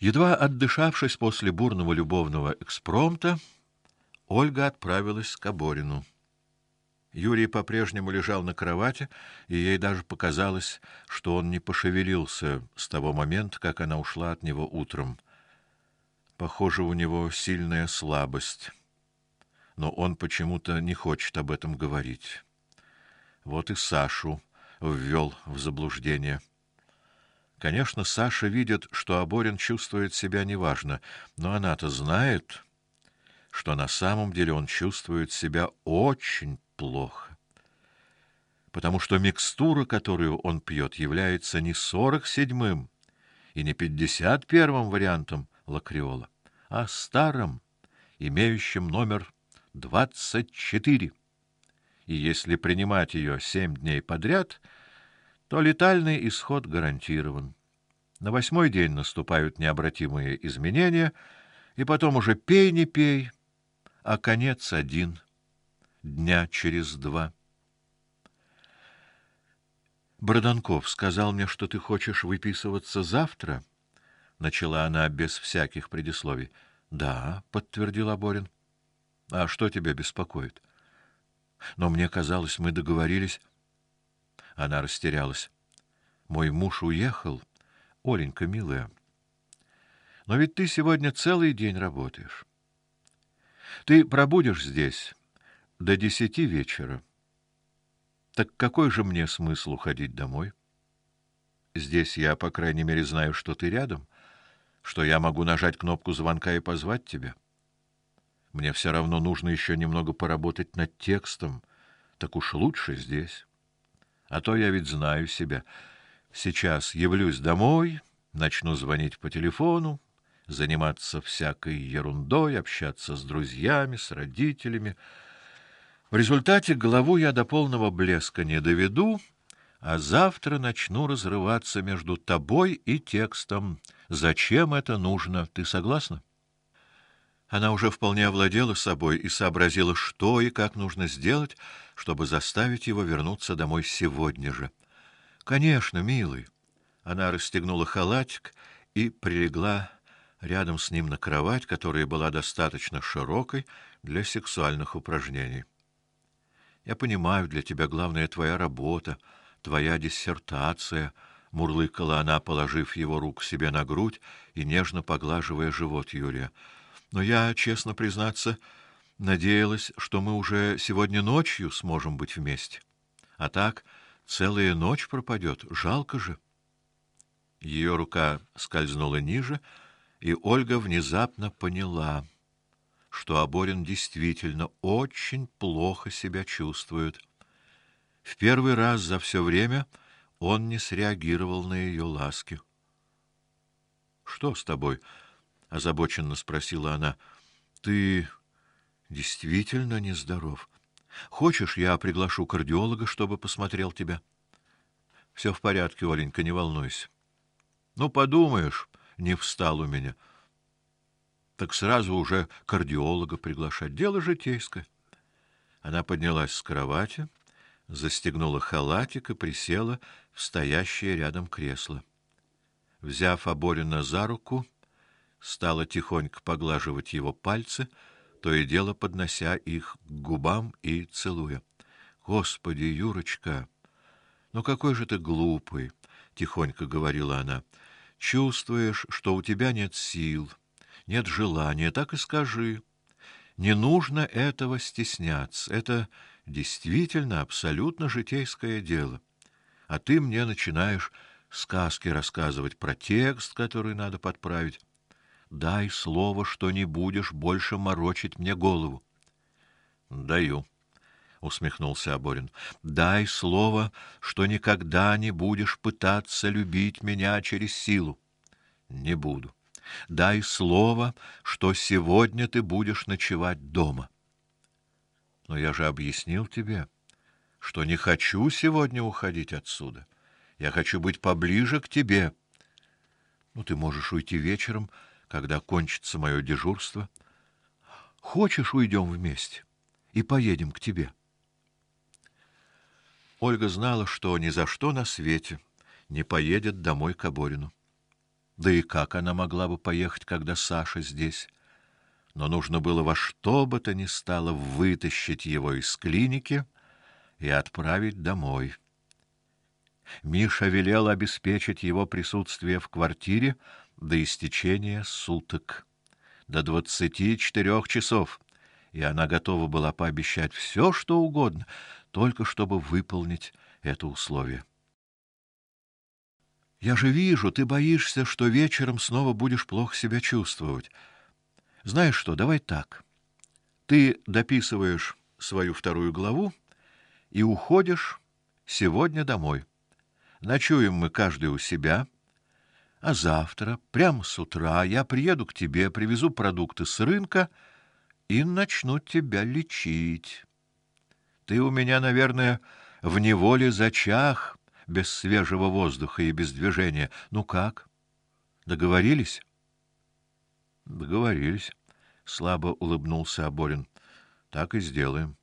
Едва отдышавшись после бурного любовного экспромта, Ольга отправилась к Оборину. Юрий по-прежнему лежал на кровати, и ей даже показалось, что он не пошевелился с того момента, как она ушла от него утром. Похоже, у него сильная слабость. Но он почему-то не хочет об этом говорить. Вот и Сашу ввел в заблуждение. Конечно, Саша видит, что Оборин чувствует себя неважно, но она-то знает, что на самом деле он чувствует себя очень плохо. Потому что микстура, которую он пьет, является не сорок седьмым и не пятьдесят первым вариантом лакриола, а старым, имеющим номер двадцать четыре. И если принимать ее семь дней подряд, то летальный исход гарантирован. На восьмой день наступают необратимые изменения, и потом уже пей не пей, а конец один дня через два. Броданков сказал мне, что ты хочешь выписываться завтра, начала она без всяких предисловий. Да, подтвердил Аборин. А что тебя беспокоит? Но мне казалось, мы договорились. Она растерялась. Мой муж уехал, Оленька, милая. Но ведь ты сегодня целый день работаешь. Ты пробудешь здесь до десяти вечера. Так какой же мне смысл уходить домой? Здесь я, по крайней мере, знаю, что ты рядом, что я могу нажать кнопку звонка и позвать тебя. Мне все равно нужно еще немного поработать над текстом, так уж лучше здесь. А то я ведь знаю себя. Сейчас явлюсь домой, начну звонить по телефону, заниматься всякой ерундой, общаться с друзьями, с родителями. В результате голову я до полного блеска не доведу, а завтра начну разрываться между тобой и текстом. Зачем это нужно? Ты согласна? Она уже вполне овладела собой и сообразила, что и как нужно сделать, чтобы заставить его вернуться домой сегодня же. Конечно, милый. Она расстегнула халатик и прилегла рядом с ним на кровать, которая была достаточно широкой для сексуальных упражнений. Я понимаю, для тебя главное твоя работа, твоя диссертация, мурлыкала она, положив его руку себе на грудь и нежно поглаживая живот Юрия. Но я, честно признаться, надеялась, что мы уже сегодня ночью сможем быть вместе. А так целая ночь пропадет, жалко же. Ее рука скользнула ниже, и Ольга внезапно поняла, что Аборин действительно очень плохо себя чувствует. В первый раз за все время он не среагировал на ее ласки. Что с тобой? Озабоченно спросила она. Ты действительно нездоров. Хочешь, я приглашу кардиолога, чтобы посмотрел тебя? Все в порядке, Оленька, не волнуйся. Ну подумаешь, не встал у меня. Так сразу уже кардиолога приглашать дело житейское. Она поднялась с кровати, застегнула халатик и присела в стоящее рядом кресло. Взяв Аборина за руку, стала тихонько поглаживать его пальцы, то и дело поднося их к губам и целуя. Господи, Юрочка, ну какой же ты глупый, тихонько говорила она. Чувствуешь, что у тебя нет сил, нет желания, так и скажи. Не нужно этого стесняться. Это действительно абсолютно житейское дело. А ты мне начинаешь сказки рассказывать про текст, который надо подправить. Дай слово, что не будешь больше морочить мне голову. Даю, усмехнулся Аборин. Дай слово, что никогда не будешь пытаться любить меня через силу. Не буду. Дай слово, что сегодня ты будешь ночевать дома. Но я же объяснил тебе, что не хочу сегодня уходить отсюда. Я хочу быть поближе к тебе. Ну ты можешь уйти вечером, когда кончится мое дежурство. Хочешь, уйдем вместе и поедем к тебе. Ольга знала, что ни за что на свете не поедет домой к Оборину. Да и как она могла бы поехать, когда Саша здесь? Но нужно было во что бы то ни стало вытащить его из клиники и отправить домой. Миша велел обеспечить его присутствие в квартире до истечения суток, до двадцати четырех часов, и она готова была пообещать все, что угодно, только чтобы выполнить это условие. Я же вижу, ты боишься, что вечером снова будешь плохо себя чувствовать. Знаешь что, давай так. Ты дописываешь свою вторую главу и уходишь сегодня домой. Ночуем мы каждый у себя, а завтра, прямо с утра, я приеду к тебе, привезу продукты с рынка и начну тебя лечить. Ты у меня, наверное, в неволе зачах без свежего воздуха и без движения. Ну как? Договорились? Договорились, слабо улыбнулся Аборин. Так и сделаем.